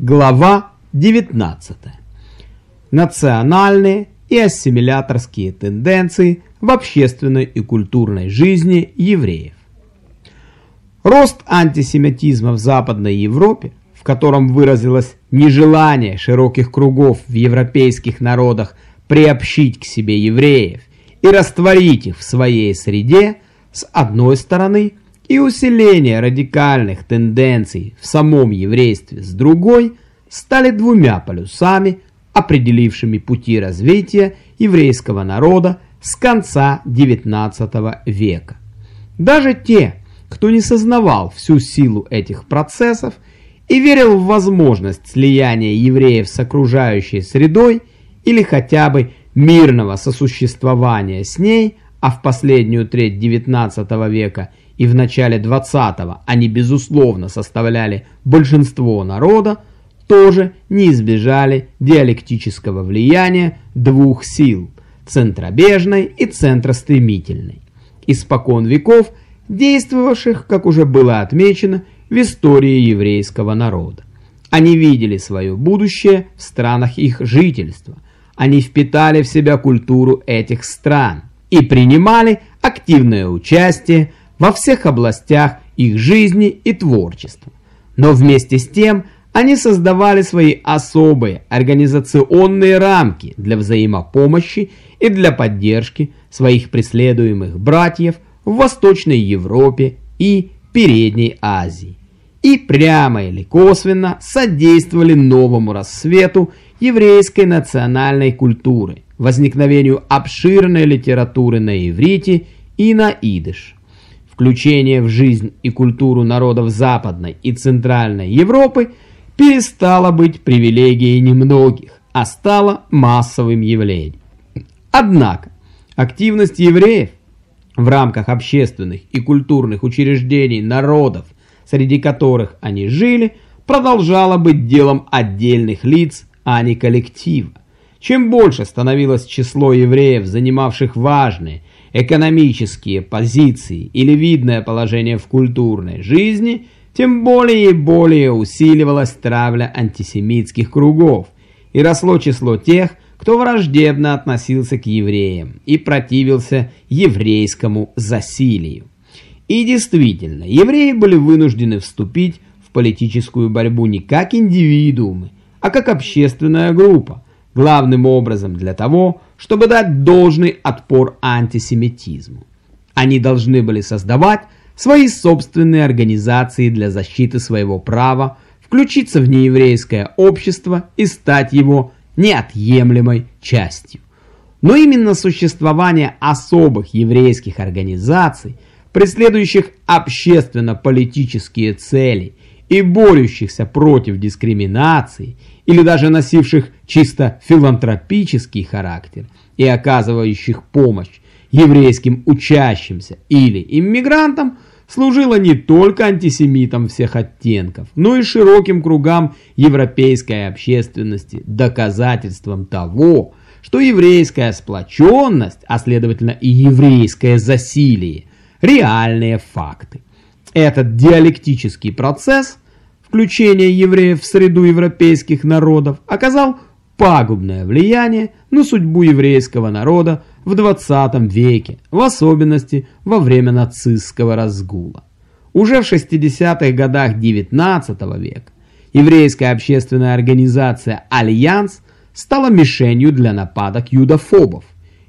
Глава 19. Национальные и ассимиляторские тенденции в общественной и культурной жизни евреев. Рост антисемитизма в Западной Европе, в котором выразилось нежелание широких кругов в европейских народах приобщить к себе евреев и растворить их в своей среде, с одной стороны – и усиление радикальных тенденций в самом еврействе с другой стали двумя полюсами, определившими пути развития еврейского народа с конца XIX века. Даже те, кто не сознавал всю силу этих процессов и верил в возможность слияния евреев с окружающей средой или хотя бы мирного сосуществования с ней, а в последнюю треть XIX века и в начале 20-го они безусловно составляли большинство народа, тоже не избежали диалектического влияния двух сил – центробежной и центростремительной, испокон веков действовавших, как уже было отмечено, в истории еврейского народа. Они видели свое будущее в странах их жительства, они впитали в себя культуру этих стран и принимали активное участие во всех областях их жизни и творчества. Но вместе с тем они создавали свои особые организационные рамки для взаимопомощи и для поддержки своих преследуемых братьев в Восточной Европе и Передней Азии. И прямо или косвенно содействовали новому рассвету еврейской национальной культуры, возникновению обширной литературы на иврите и на идыш. Включение в жизнь и культуру народов Западной и Центральной Европы перестало быть привилегией немногих, а стало массовым явлением. Однако активность евреев в рамках общественных и культурных учреждений народов, среди которых они жили, продолжала быть делом отдельных лиц, а не коллектива. Чем больше становилось число евреев, занимавших важные экономические позиции или видное положение в культурной жизни, тем более и более усиливалась травля антисемитских кругов, и росло число тех, кто враждебно относился к евреям и противился еврейскому засилию. И действительно, евреи были вынуждены вступить в политическую борьбу не как индивидуумы, а как общественная группа, главным образом для того, чтобы дать должный отпор антисемитизму. Они должны были создавать свои собственные организации для защиты своего права, включиться в нееврейское общество и стать его неотъемлемой частью. Но именно существование особых еврейских организаций, преследующих общественно-политические цели и борющихся против дискриминации или даже носивших чисто филантропический характер и оказывающих помощь еврейским учащимся или иммигрантам, служила не только антисемитам всех оттенков, но и широким кругам европейской общественности доказательством того, что еврейская сплоченность, а следовательно и еврейское засилие, реальные факты. Этот диалектический процесс включения евреев в среду европейских народов оказал пагубное влияние на судьбу еврейского народа в 20 веке, в особенности во время нацистского разгула. Уже в 60-х годах 19 века еврейская общественная организация «Альянс» стала мишенью для нападок юдофобов.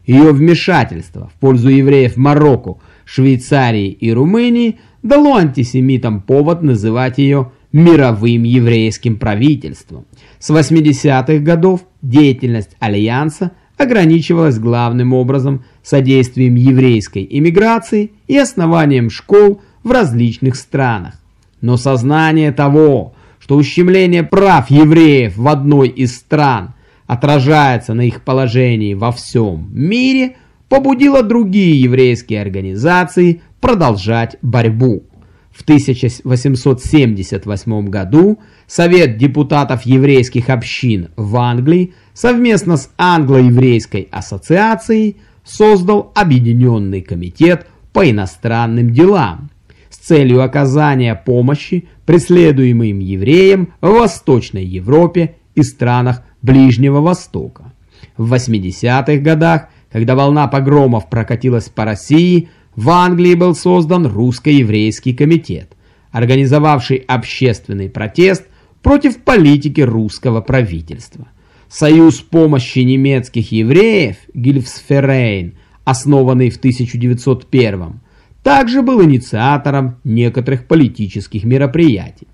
Ее вмешательство в пользу евреев Марокко, Швейцарии и Румынии дало антисемитам повод называть ее мировым еврейским правительством. С 80-х годов деятельность Альянса ограничивалась главным образом содействием еврейской иммиграции и основанием школ в различных странах. Но сознание того, что ущемление прав евреев в одной из стран отражается на их положении во всем мире, побудило другие еврейские организации продолжать борьбу. В 1878 году Совет депутатов еврейских общин в Англии совместно с Англо-еврейской ассоциацией создал Объединенный комитет по иностранным делам с целью оказания помощи преследуемым евреям в Восточной Европе и странах Ближнего Востока. В 80-х годах, когда волна погромов прокатилась по России, в Англии был создан русско-еврейский комитет, организовавший общественный протест против политики русского правительства. Союз помощи немецких евреев Гильфсферейн, основанный в 1901 также был инициатором некоторых политических мероприятий.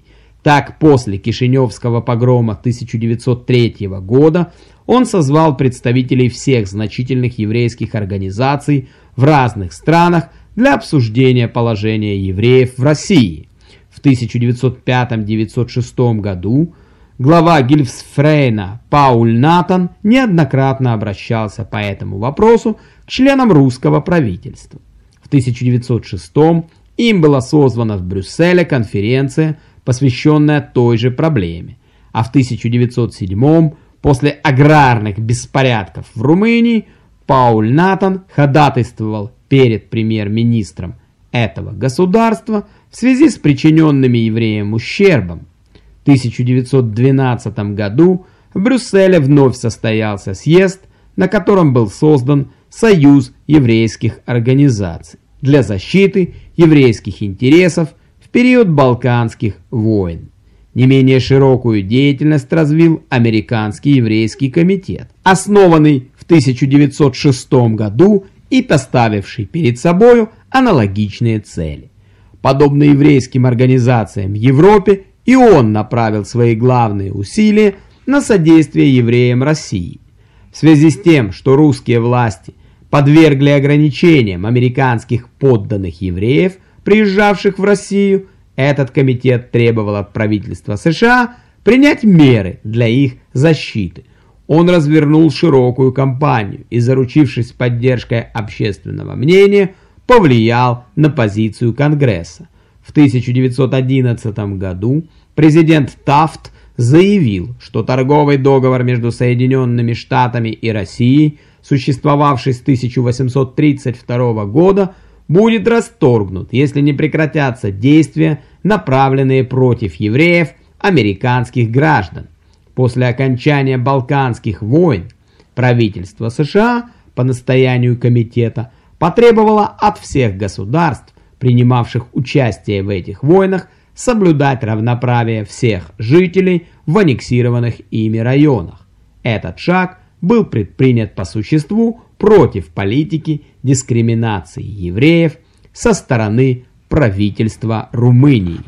Так, после Кишиневского погрома 1903 года он созвал представителей всех значительных еврейских организаций в разных странах для обсуждения положения евреев в России. В 1905-1906 году глава Гильфсфрейна Пауль Натан неоднократно обращался по этому вопросу к членам русского правительства. В 1906 им была созвана в Брюсселе конференция, посвященная той же проблеме, а в 1907 после аграрных беспорядков в Румынии Пауль Натан ходатайствовал перед премьер-министром этого государства в связи с причиненными евреям ущербом. В 1912 году в Брюсселе вновь состоялся съезд, на котором был создан Союз еврейских организаций для защиты еврейских интересов период Балканских войн. Не менее широкую деятельность развил Американский еврейский комитет, основанный в 1906 году и поставивший перед собою аналогичные цели. Подобно еврейским организациям в Европе, и он направил свои главные усилия на содействие евреям России. В связи с тем, что русские власти – подвергли ограничениям американских подданных евреев, приезжавших в Россию, этот комитет требовал от правительства США принять меры для их защиты. Он развернул широкую кампанию и, заручившись поддержкой общественного мнения, повлиял на позицию Конгресса. В 1911 году президент Тафт заявил, что торговый договор между Соединенными Штатами и Россией – существовавший с 1832 года, будет расторгнут, если не прекратятся действия, направленные против евреев, американских граждан. После окончания Балканских войн правительство США по настоянию комитета потребовало от всех государств, принимавших участие в этих войнах, соблюдать равноправие всех жителей в аннексированных ими районах. Этот шаг – был предпринят по существу против политики дискриминации евреев со стороны правительства Румынии.